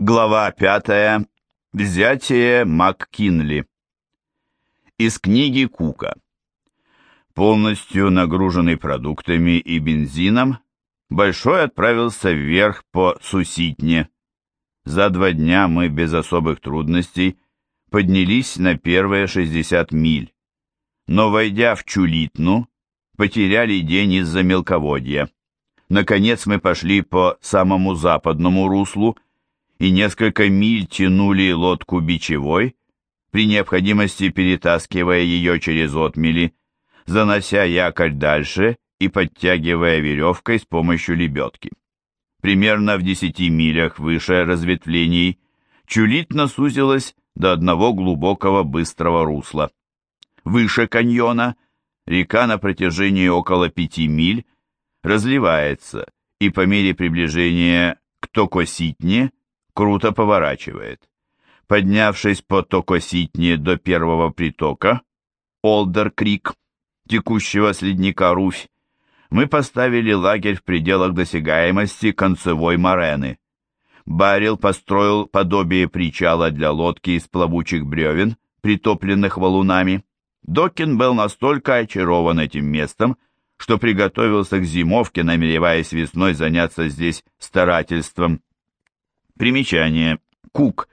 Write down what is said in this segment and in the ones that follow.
Глава пятая. Взятие МакКинли. Из книги Кука. Полностью нагруженный продуктами и бензином, Большой отправился вверх по Суситне. За два дня мы без особых трудностей поднялись на первые 60 миль. Но, войдя в Чулитну, потеряли день из-за мелководья. Наконец мы пошли по самому западному руслу, и несколько миль тянули лодку бичевой, при необходимости перетаскивая ее через отмели, занося якорь дальше и подтягивая веревкой с помощью лебедки. Примерно в десяти милях выше разветвлений Чулитна сузилась до одного глубокого быстрого русла. Выше каньона река на протяжении около пяти миль разливается и по мере приближения к Токоситне круто поворачивает. Поднявшись по Токоситне до первого притока, Олдер-Крик, текущего с ледника Руфь, мы поставили лагерь в пределах досягаемости концевой морены. Барил построил подобие причала для лодки из плавучих бревен, притопленных валунами. Докин был настолько очарован этим местом, что приготовился к зимовке, намереваясь весной заняться здесь старательством. Примечание. Кук.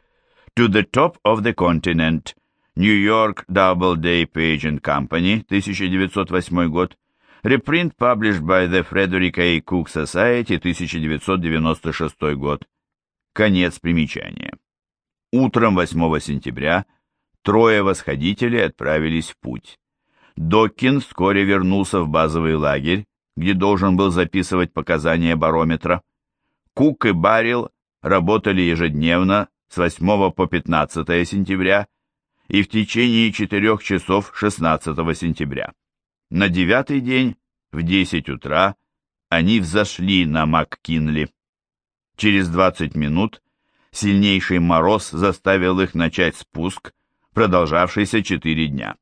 To the top of the continent. New York Doubleday Page and Company, 1908 год. Reprint published by the Frederick A. Cook Society, 1996 год. Конец примечания. Утром 8 сентября трое восходителей отправились в путь. Доккин вскоре вернулся в базовый лагерь, где должен был записывать показания барометра. Кук и Баррил работали ежедневно с 8 по 15 сентября и в течение 4 часов 16 сентября. На девятый день в 10 утра они взошли на МакКинли. Через 20 минут сильнейший мороз заставил их начать спуск, продолжавшийся 4 дня.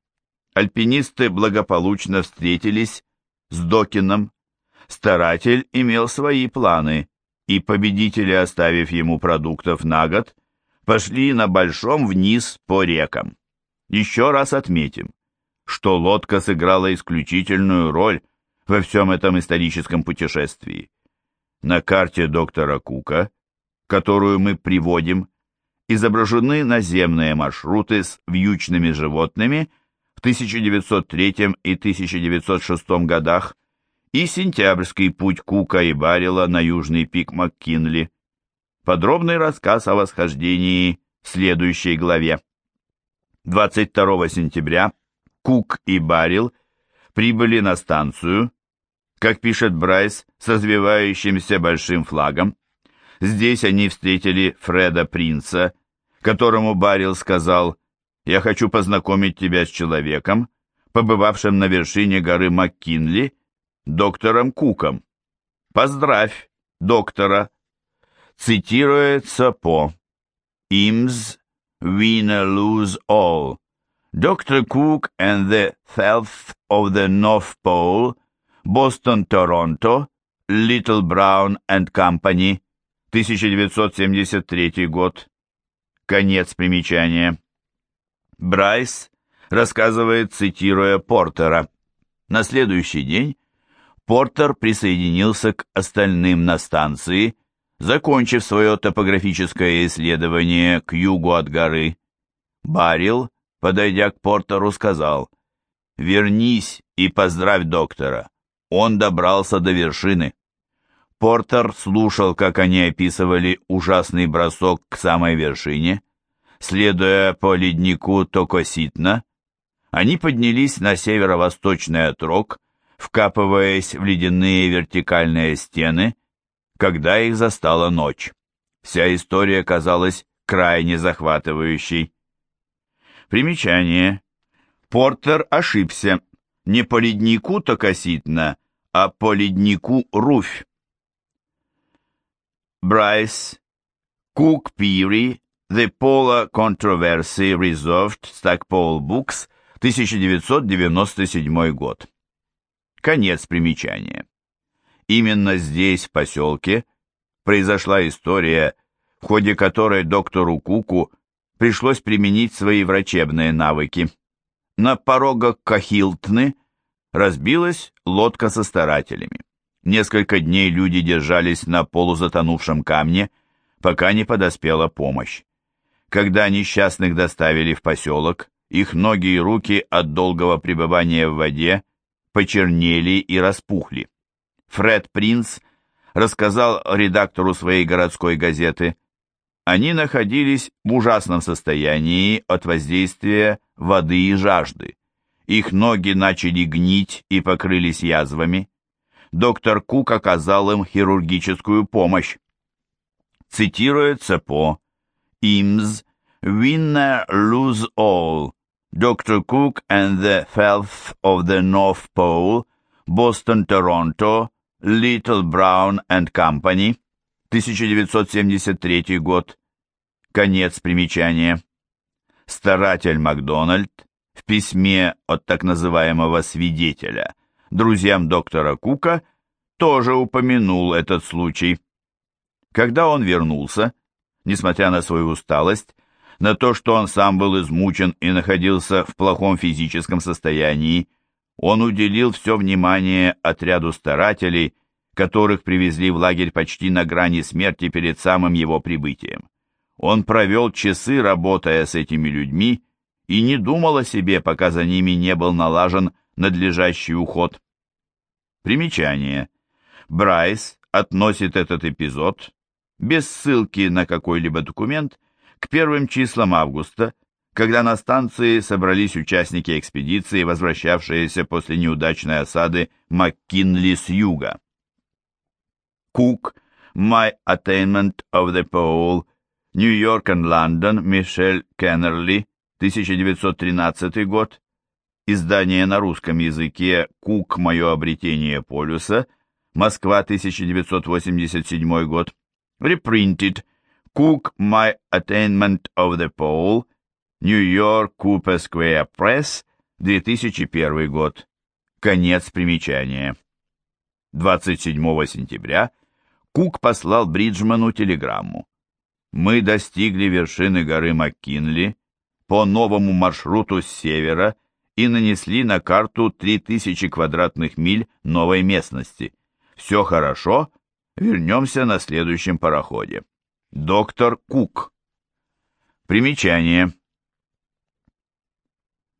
Альпинисты благополучно встретились с Докином. Старатель имел свои планы, и победители, оставив ему продуктов на год, пошли на большом вниз по рекам. Еще раз отметим, что лодка сыграла исключительную роль во всем этом историческом путешествии. На карте доктора Кука, которую мы приводим, изображены наземные маршруты с вьючными животными в 1903 и 1906 годах, и сентябрьский путь Кука и Баррила на южный пик МакКинли. Подробный рассказ о восхождении в следующей главе. 22 сентября Кук и Баррил прибыли на станцию, как пишет Брайс, с развивающимся большим флагом. Здесь они встретили Фреда Принца, которому Баррил сказал «Я хочу познакомить тебя с человеком, побывавшим на вершине горы МакКинли, доктором Куком. Поздравь доктора. Цитируется по «Имс winner lose all». Dr. Cook and the Health of the North Pole, Boston, Toronto, Little Brown and Company, 1973 год. Конец примечания. Брайс рассказывает, цитируя Портера. На следующий день Портер присоединился к остальным на станции, закончив свое топографическое исследование к югу от горы. Барил, подойдя к Портеру, сказал, «Вернись и поздравь доктора. Он добрался до вершины». Портер слушал, как они описывали ужасный бросок к самой вершине. Следуя по леднику Токоситна, они поднялись на северо-восточный отрог, вкапываясь в ледяные вертикальные стены, когда их застала ночь. Вся история казалась крайне захватывающей. Примечание. Портер ошибся. Не по леднику Токоситна, а по леднику Руфь. Брайс. Кук Пири. The Polar Controversy Resolved. Stackpole Books. 1997 год. Конец примечания. Именно здесь, в поселке, произошла история, в ходе которой доктору Куку пришлось применить свои врачебные навыки. На порогах Кахилтны разбилась лодка со старателями. Несколько дней люди держались на полузатонувшем камне, пока не подоспела помощь. Когда несчастных доставили в поселок, их ноги и руки от долгого пребывания в воде почернели и распухли. Фред Принц рассказал редактору своей городской газеты, они находились в ужасном состоянии от воздействия воды и жажды. Их ноги начали гнить и покрылись язвами. Доктор Кук оказал им хирургическую помощь. Цитируется по «Имс Winner lose all. Dr. Cook and the Health of the North Pole, Boston, Toronto, Little Brown and Company, 1973 год. Конец примечания. Старатель Макдональд в письме от так называемого свидетеля друзьям доктора Кука тоже упомянул этот случай. Когда он вернулся, несмотря на свою усталость, на то, что он сам был измучен и находился в плохом физическом состоянии, он уделил все внимание отряду старателей, которых привезли в лагерь почти на грани смерти перед самым его прибытием. Он провел часы, работая с этими людьми, и не думал о себе, пока за ними не был налажен надлежащий уход. Примечание. Брайс относит этот эпизод, без ссылки на какой-либо документ, к первым числам августа, когда на станции собрались участники экспедиции, возвращавшиеся после неудачной осады МакКинли с юга. Кук, My Attainment of the Pole, York and London, Мишель Кеннерли, 1913 год, издание на русском языке «Кук. Мое обретение полюса», Москва, 1987 год, reprinted Cook My Attainment of the Pole, York Cooper Square Press, 2001 год. Конец примечания. 27 сентября Кук послал Бриджману телеграмму. Мы достигли вершины горы МакКинли по новому маршруту с севера и нанесли на карту 3000 квадратных миль новой местности. Все хорошо, вернемся на следующем пароходе. Доктор Кук. Примечание.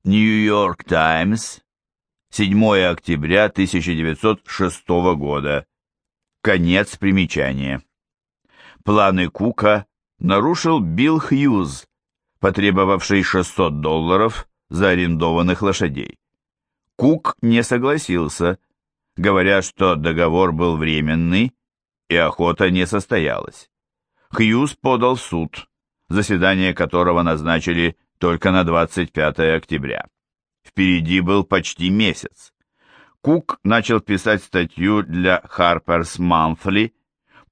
Нью-Йорк Таймс, 7 октября 1906 года. Конец примечания. Планы Кука нарушил Билл Хьюз, потребовавший 600 долларов за арендованных лошадей. Кук не согласился, говоря, что договор был временный и охота не состоялась. Хьюз подал суд, заседание которого назначили только на 25 октября. Впереди был почти месяц. Кук начал писать статью для Harper's Monthly,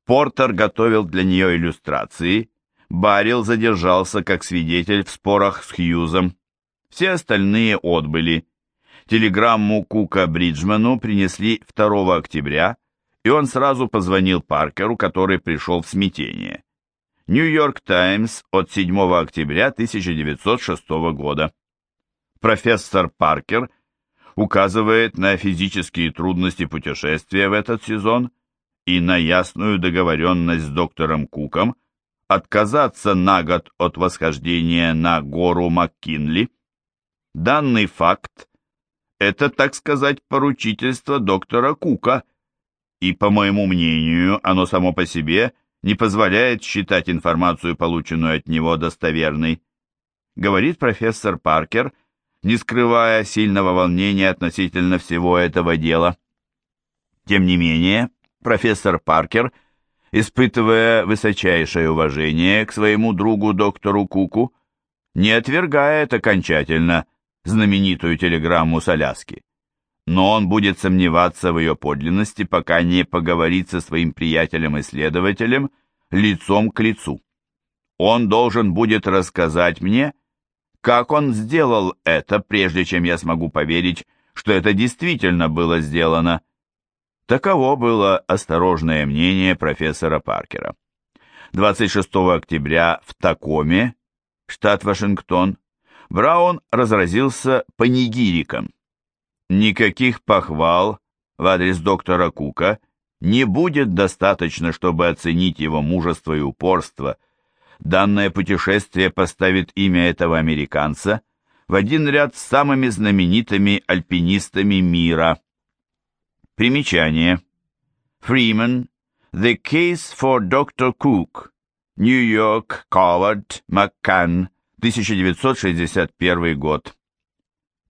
Портер готовил для нее иллюстрации, Баррил задержался как свидетель в спорах с Хьюзом. Все остальные отбыли. Телеграмму Кука Бриджману принесли 2 октября, и он сразу позвонил Паркеру, который пришел в смятение. Нью-Йорк Таймс от 7 октября 1906 года. Профессор Паркер указывает на физические трудности путешествия в этот сезон и на ясную договоренность с доктором Куком отказаться на год от восхождения на гору МакКинли. Данный факт – это, так сказать, поручительство доктора Кука, и, по моему мнению, оно само по себе – не позволяет считать информацию, полученную от него, достоверной, говорит профессор Паркер, не скрывая сильного волнения относительно всего этого дела. Тем не менее, профессор Паркер, испытывая высочайшее уважение к своему другу доктору Куку, не отвергает окончательно знаменитую телеграмму с Аляски но он будет сомневаться в ее подлинности, пока не поговорит со своим приятелем-исследователем лицом к лицу. Он должен будет рассказать мне, как он сделал это, прежде чем я смогу поверить, что это действительно было сделано. Таково было осторожное мнение профессора Паркера. 26 октября в Такоме, штат Вашингтон, Браун разразился панигириком. Никаких похвал в адрес доктора Кука не будет достаточно, чтобы оценить его мужество и упорство. Данное путешествие поставит имя этого американца в один ряд с самыми знаменитыми альпинистами мира. Примечание. Фримен The Case for Dr. Cook. Нью-Йорк, Ковард, Маккан, 1961 год.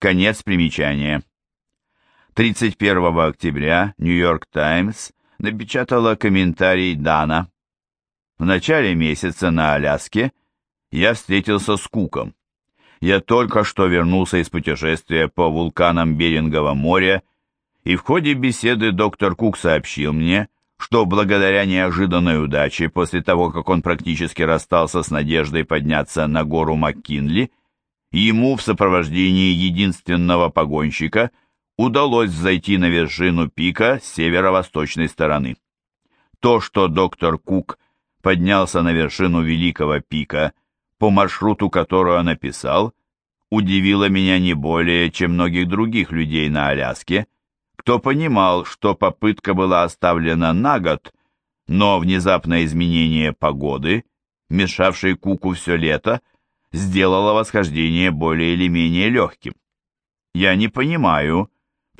Конец примечания. 31 октября Нью-Йорк Таймс напечатала комментарий Дана. В начале месяца на Аляске я встретился с Куком. Я только что вернулся из путешествия по вулканам Берингового моря, и в ходе беседы доктор Кук сообщил мне, что благодаря неожиданной удаче, после того, как он практически расстался с надеждой подняться на гору МакКинли, ему в сопровождении единственного погонщика – удалось зайти на вершину пика с северо-восточной стороны. То, что доктор Кук поднялся на вершину Великого пика по маршруту, который он написал, удивило меня не более, чем многих других людей на Аляске, кто понимал, что попытка была оставлена на год, но внезапное изменение погоды, мешавшей Куку все лето, сделало восхождение более или менее легким. Я не понимаю,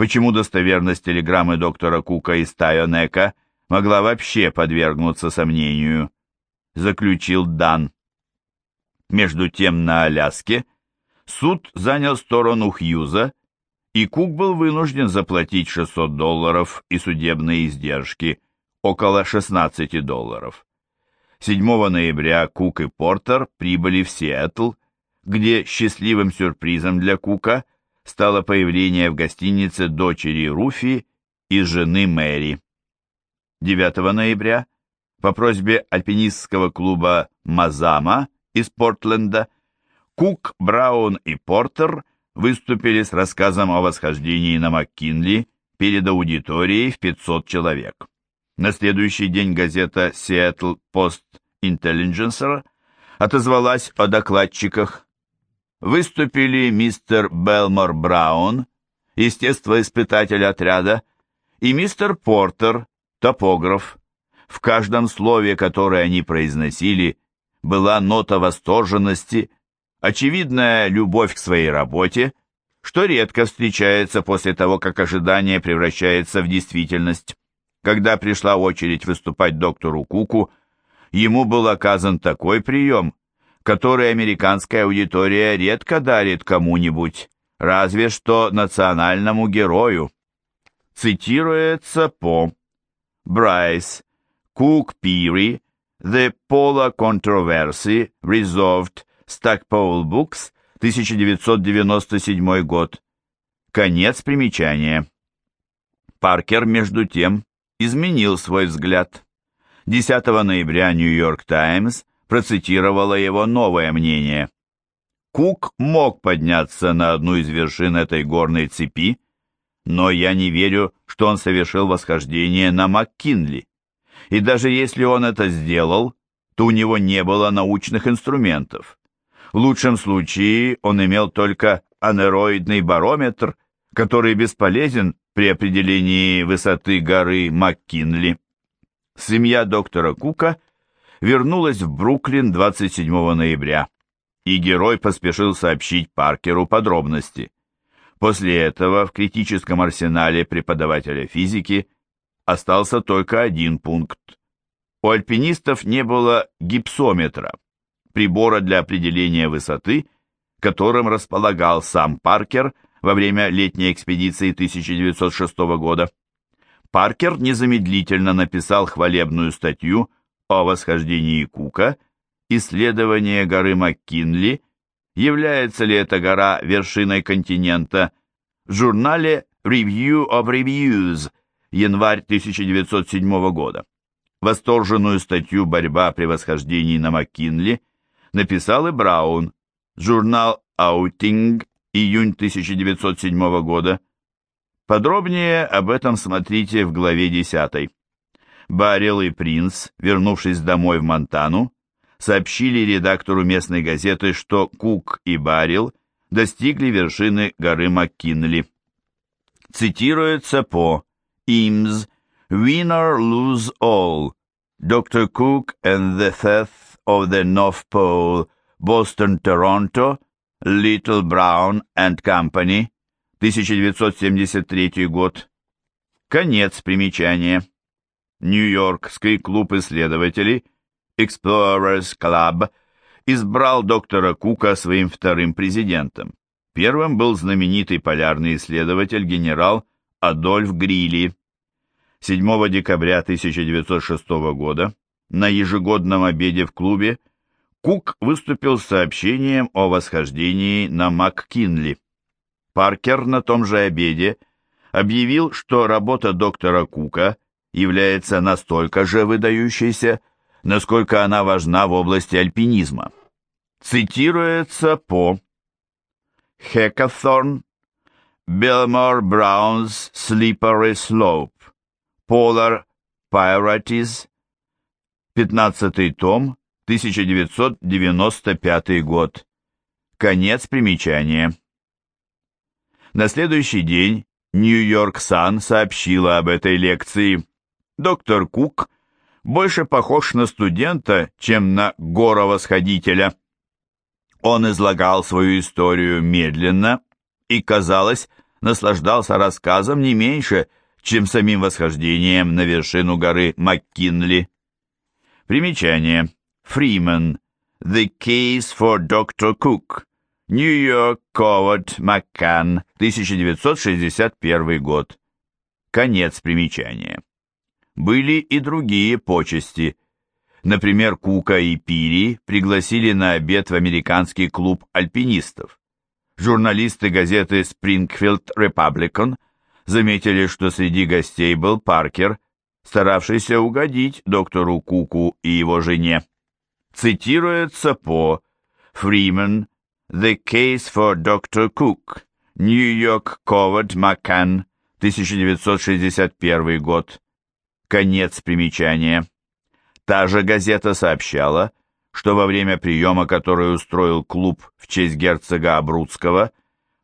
почему достоверность телеграммы доктора Кука из Тайонека могла вообще подвергнуться сомнению, заключил Дан. Между тем на Аляске суд занял сторону Хьюза, и Кук был вынужден заплатить 600 долларов и судебные издержки, около 16 долларов. 7 ноября Кук и Портер прибыли в Сиэтл, где счастливым сюрпризом для Кука стало появление в гостинице дочери Руфи и жены Мэри. 9 ноября по просьбе альпинистского клуба «Мазама» из Портленда Кук, Браун и Портер выступили с рассказом о восхождении на МакКинли перед аудиторией в 500 человек. На следующий день газета Seattle Post Intelligencer отозвалась о докладчиках выступили мистер Белмор Браун, естествоиспытатель отряда, и мистер Портер, топограф. В каждом слове, которое они произносили, была нота восторженности, очевидная любовь к своей работе, что редко встречается после того, как ожидание превращается в действительность. Когда пришла очередь выступать доктору Куку, ему был оказан такой прием, который американская аудитория редко дарит кому-нибудь, разве что национальному герою. Цитируется по Брайс, Кук Пири, The Polar Controversy, Resolved, Stackpole Books, 1997 год. Конец примечания. Паркер, между тем, изменил свой взгляд. 10 ноября Нью-Йорк Таймс процитировала его новое мнение. Кук мог подняться на одну из вершин этой горной цепи, но я не верю, что он совершил восхождение на МакКинли. И даже если он это сделал, то у него не было научных инструментов. В лучшем случае он имел только анероидный барометр, который бесполезен при определении высоты горы МакКинли. Семья доктора Кука – вернулась в Бруклин 27 ноября, и герой поспешил сообщить Паркеру подробности. После этого в критическом арсенале преподавателя физики остался только один пункт. У альпинистов не было гипсометра, прибора для определения высоты, которым располагал сам Паркер во время летней экспедиции 1906 года. Паркер незамедлительно написал хвалебную статью о восхождении Кука, исследование горы МакКинли, является ли эта гора вершиной континента, в журнале Review of Reviews, январь 1907 года. Восторженную статью «Борьба при восхождении на МакКинли» написал и Браун, журнал Outing, июнь 1907 года. Подробнее об этом смотрите в главе 10. Баррел и Принц, вернувшись домой в Монтану, сообщили редактору местной газеты, что Кук и Баррел достигли вершины горы Маккинли. Цитируется по Имс «Winner lose all. Dr. Cook and the Theft of the North Pole. Boston, Toronto. Little Brown and Company. 1973 год. Конец примечания. Нью-Йоркский клуб исследователей Explorers Club избрал доктора Кука своим вторым президентом. Первым был знаменитый полярный исследователь генерал Адольф Грилли. 7 декабря 1906 года на ежегодном обеде в клубе Кук выступил с сообщением о восхождении на МакКинли. Паркер на том же обеде объявил, что работа доктора Кука является настолько же выдающейся, насколько она важна в области альпинизма. Цитируется по Hackathon, Belmore Brown's Slippery Slope, Polar Pirates, 15 том, 1995 год. Конец примечания. На следующий день Нью-Йорк Сан сообщила об этой лекции. Доктор Кук больше похож на студента, чем на горовосходителя. Он излагал свою историю медленно и, казалось, наслаждался рассказом не меньше, чем самим восхождением на вершину горы МакКинли. Примечание. Фримен. The Case for Dr. Cook. Нью-Йорк, Ковард, Маккан, 1961 год. Конец примечания. Были и другие почести. Например, Кука и Пири пригласили на обед в американский клуб альпинистов. Журналисты газеты Springfield Republican заметили, что среди гостей был Паркер, старавшийся угодить доктору Куку и его жене. Цитируется по Фримен The Case for Dr. Cook, York Covard McCann, 1961 год. Конец примечания. Та же газета сообщала, что во время приема, который устроил клуб в честь герцога Абрудского,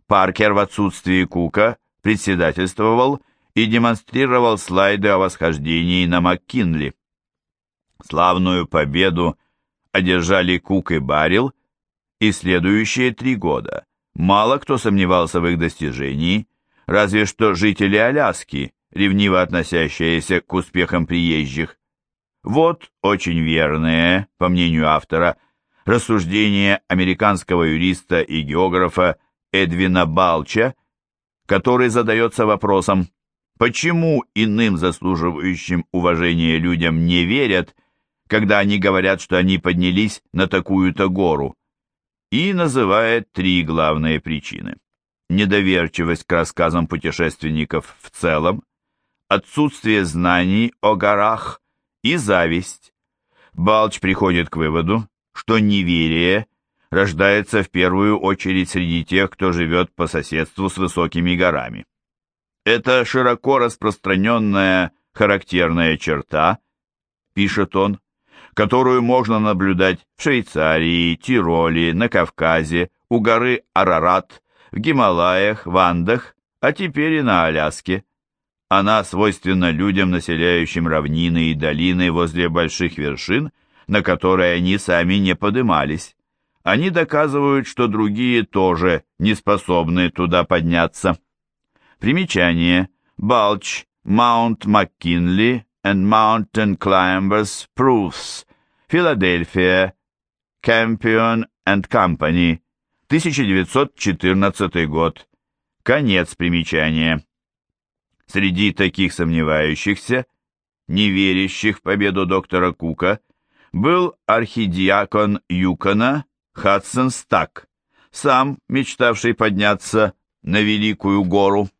Паркер в отсутствии Кука председательствовал и демонстрировал слайды о восхождении на МакКинли. Славную победу одержали Кук и Баррил, и следующие три года мало кто сомневался в их достижении, разве что жители Аляски, ревниво относящиеся к успехам приезжих. Вот очень верное, по мнению автора, рассуждение американского юриста и географа Эдвина Балча, который задается вопросом, почему иным заслуживающим уважения людям не верят, когда они говорят, что они поднялись на такую-то гору, и называет три главные причины. Недоверчивость к рассказам путешественников в целом, отсутствие знаний о горах и зависть. Балч приходит к выводу, что неверие рождается в первую очередь среди тех, кто живет по соседству с высокими горами. Это широко распространенная характерная черта, пишет он, которую можно наблюдать в Швейцарии, Тироле, на Кавказе, у горы Арарат, в Гималаях, в Андах, а теперь и на Аляске. Она свойственна людям, населяющим равнины и долины возле больших вершин, на которые они сами не подымались. Они доказывают, что другие тоже не способны туда подняться. Примечание. Балч, Маунт МакКинли and Mountain Climbers Proofs. Филадельфия. Campion and Company. 1914 год. Конец примечания. Среди таких сомневающихся, не верящих в победу доктора Кука, был архидиакон Юкона Хадсон Стак, сам мечтавший подняться на Великую гору.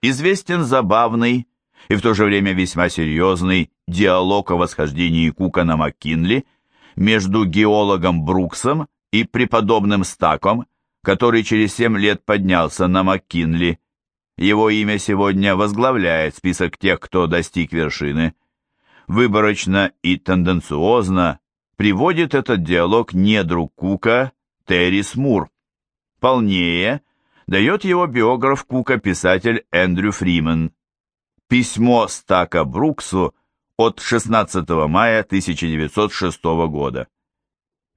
Известен забавный и в то же время весьма серьезный диалог о восхождении Кука на Маккинли между геологом Бруксом и преподобным Стаком, который через семь лет поднялся на Маккинли его имя сегодня возглавляет список тех, кто достиг вершины. выборочно и тенденциозно приводит этот диалог недру Кука Террис Мур. Полнее дает его биограф Кука писатель Эндрю Фримен. Письмо Стака Бруксу от 16 мая 1906 года.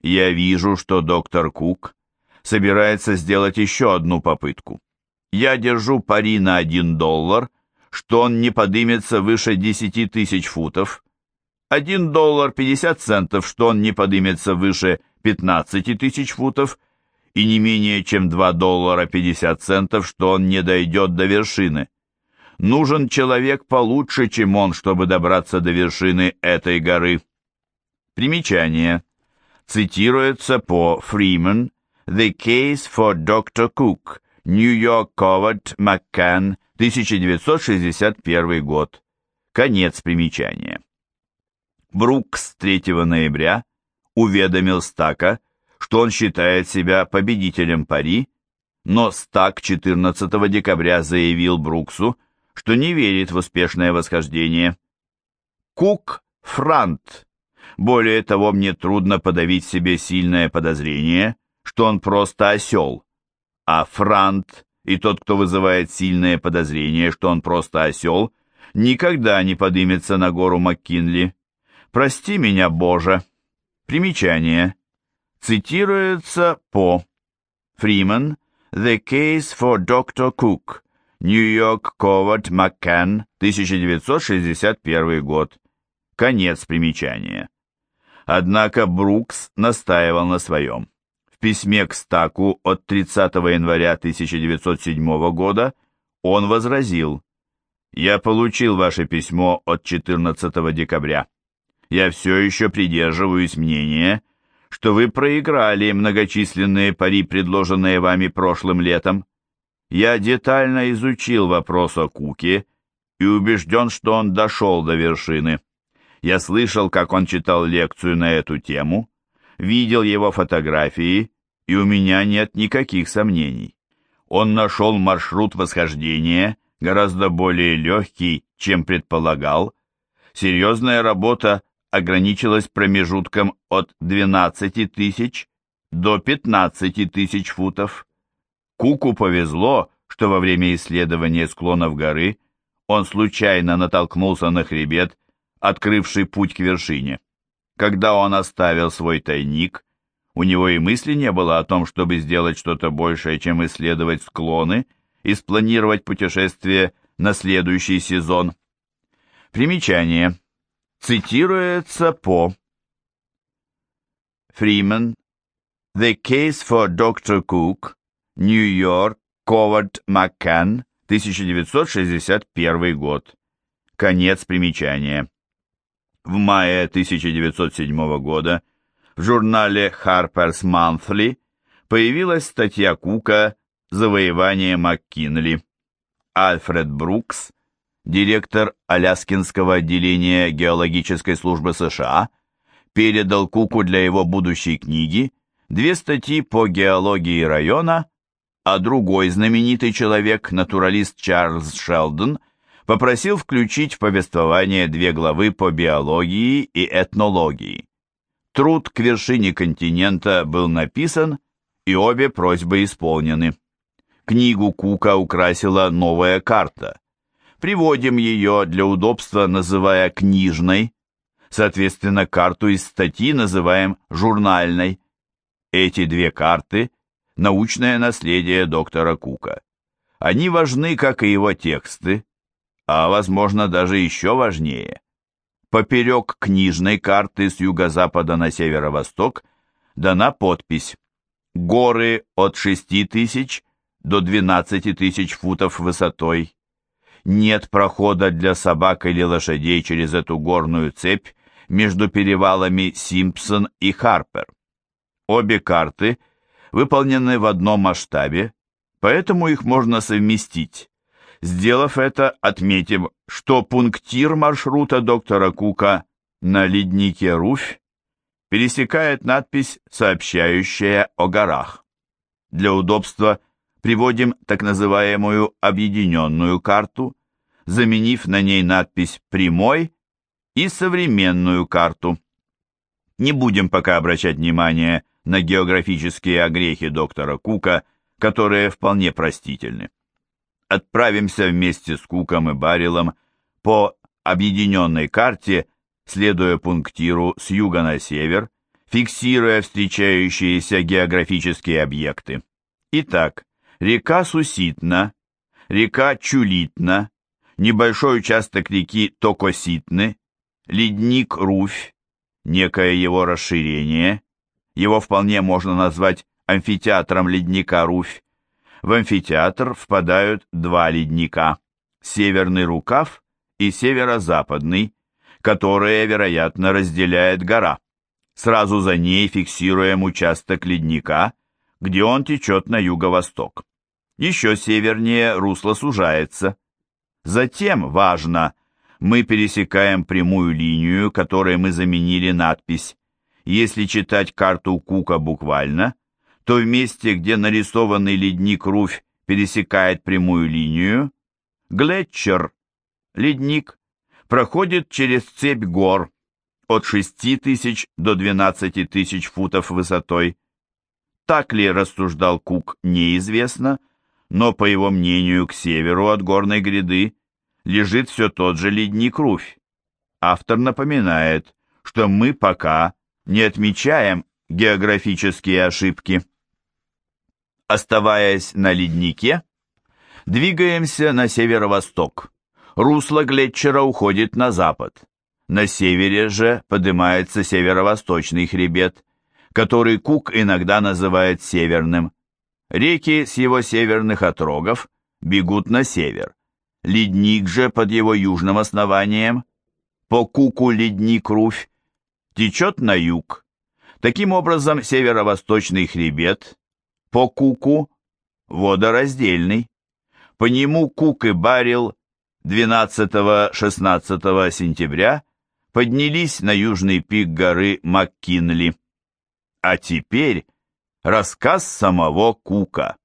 Я вижу, что доктор Кук собирается сделать еще одну попытку. Я держу пари на один доллар, что он не подымется выше 10 тысяч футов, 1 доллар 50 центов, что он не подымется выше 15 тысяч футов, и не менее чем 2 доллара 50 центов, что он не дойдет до вершины. Нужен человек получше, чем он, чтобы добраться до вершины этой горы. Примечание. Цитируется по Фримен «The Case for Dr. Cook», York Covert McCann, 1961 год. Конец примечания. Брукс 3 ноября уведомил Стака, что он считает себя победителем пари, но Стак 14 декабря заявил Бруксу, что не верит в успешное восхождение. Кук Франт. Более того, мне трудно подавить себе сильное подозрение, что он просто осел, а Франт и тот, кто вызывает сильное подозрение, что он просто осел, никогда не подымется на гору МакКинли. Прости меня, Боже. Примечание. Цитируется по Фриман «The Case for Dr. Cook», Нью-Йорк, Ковард, Маккан, 1961 год. Конец примечания. Однако Брукс настаивал на своем. В письме к Стаку от 30 января 1907 года он возразил «Я получил ваше письмо от 14 декабря. Я все еще придерживаюсь мнения, что вы проиграли многочисленные пари, предложенные вами прошлым летом. Я детально изучил вопрос о Куке и убежден, что он дошел до вершины. Я слышал, как он читал лекцию на эту тему, видел его фотографии, и у меня нет никаких сомнений. Он нашел маршрут восхождения гораздо более легкий, чем предполагал. Серьезная работа ограничилась промежутком от 12 тысяч до 15 тысяч футов. Куку повезло, что во время исследования склонов горы он случайно натолкнулся на хребет, открывший путь к вершине. Когда он оставил свой тайник, у него и мысли не было о том, чтобы сделать что-то большее, чем исследовать склоны и спланировать путешествие на следующий сезон. Примечание. Цитируется по Фримен The Case for Dr. Cook, Нью-Йорк, Ковард Маккан, 1961 год. Конец примечания. В мае 1907 года в журнале Harper's Monthly появилась статья Кука «Завоевание МакКинли». Альфред Брукс директор Аляскинского отделения геологической службы США, передал Куку для его будущей книги две статьи по геологии района, а другой знаменитый человек, натуралист Чарльз Шелдон, попросил включить в повествование две главы по биологии и этнологии. Труд к вершине континента был написан, и обе просьбы исполнены. Книгу Кука украсила новая карта – Приводим ее для удобства, называя книжной. Соответственно, карту из статьи называем журнальной. Эти две карты – научное наследие доктора Кука. Они важны, как и его тексты, а, возможно, даже еще важнее. Поперек книжной карты с юго-запада на северо-восток дана подпись «Горы от 6 тысяч до 12 тысяч футов высотой, нет прохода для собак или лошадей через эту горную цепь между перевалами Симпсон и Харпер. Обе карты выполнены в одном масштабе, поэтому их можно совместить. Сделав это, отметим, что пунктир маршрута доктора Кука на леднике Руфь пересекает надпись, сообщающая о горах. Для удобства приводим так называемую объединенную карту, заменив на ней надпись «прямой» и современную карту. Не будем пока обращать внимание на географические огрехи доктора Кука, которые вполне простительны. Отправимся вместе с Куком и Барилом по объединенной карте, следуя пунктиру с юга на север, фиксируя встречающиеся географические объекты. Итак, река Суситна, река Чулитна, небольшой участок реки Токоситны, ледник Руфь, некое его расширение, его вполне можно назвать амфитеатром ледника Руфь. В амфитеатр впадают два ледника, северный рукав и северо-западный, которые, вероятно, разделяет гора. Сразу за ней фиксируем участок ледника, где он течет на юго-восток. Еще севернее русло сужается. Затем, важно, мы пересекаем прямую линию, которой мы заменили надпись. Если читать карту Кука буквально, то в месте, где нарисованный ледник Руфь пересекает прямую линию, Глетчер, ледник, проходит через цепь гор от 6 тысяч до 12 тысяч футов высотой. Так ли рассуждал Кук, неизвестно, но, по его мнению, к северу от горной гряды лежит все тот же ледник Руфь. Автор напоминает, что мы пока не отмечаем географические ошибки. Оставаясь на леднике, двигаемся на северо-восток. Русло Глетчера уходит на запад. На севере же поднимается северо-восточный хребет, который Кук иногда называет северным. Реки с его северных отрогов бегут на север. Ледник же под его южным основанием, по Куку ледник Руфь, течет на юг. Таким образом, северо-восточный хребет по Куку водораздельный. По нему Кук и Барил 12-16 сентября поднялись на южный пик горы Маккинли. А теперь рассказ самого Кука.